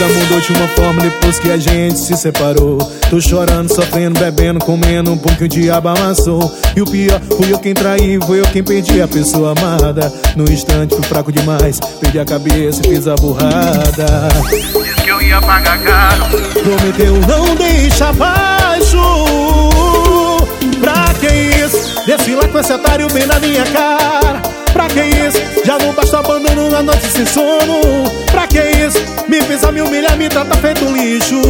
Vida mudou de uma forma depois que a gente se separou. Tô chorando, sofrendo, bebendo, comendo um pão que o diabo amassou. E o pior, fui eu quem traí, foi eu quem perdi a pessoa amada. No instante fui fraco demais, perdi a cabeça e fiz a burrada. Diz que eu ia pagar caro. Prometeu não deixa baixo. Pra que isso? Desce lá com esse otário bem na minha cara. Pra que isso? Já não basta abandono na noite sem sono. Pra que isso? Me pisa, me humilha, me trata feito lixo.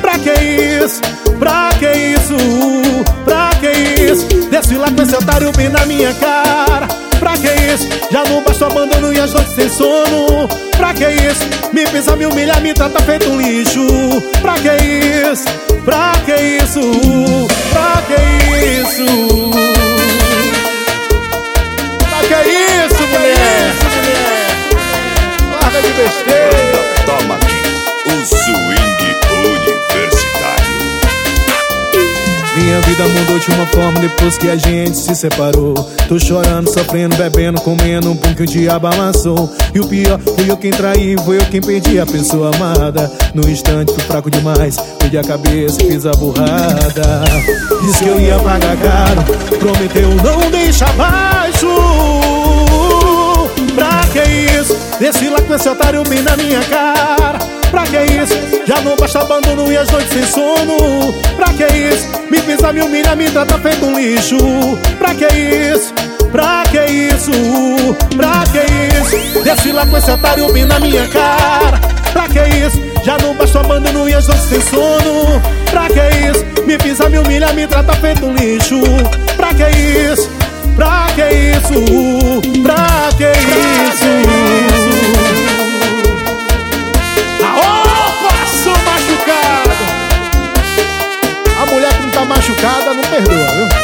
Pra que isso? Pra que isso? Pra que isso? Desce lá com esse otário bem na minha cara. Pra que isso? Já não basta abandono e as noites sem sono. Pra que isso? Me pisa, me humilha, me trata feito lixo. Pra que isso? Pra que isso? Toma aqui, o swing universitário. Minha vida mudou de uma forma depois que a gente se separou. Tô chorando, sofrendo, bebendo, comendo um pão que o diabo amassou. E o pior, fui eu quem traí, foi eu quem perdi a pessoa amada. No instante fui fraco demais, perdi a cabeça e fiz a burrada. Disse que eu ia pagar caro, prometeu não deixa baixo. Desci lá com esse otário bem na minha cara. Pra que isso? Já não basta abandono e as noites sem sono. Pra que isso? Me pisa, me humilha, me trata feito um lixo. Pra que isso? Pra que isso? Pra que isso? Desci lá com esse otário bem na minha cara. Pra que isso? Já não basta abandono e as noites sem sono. Pra que isso? Me pisa, me humilha, me trata feito um lixo. Pra que isso? Pra que isso? Pra João.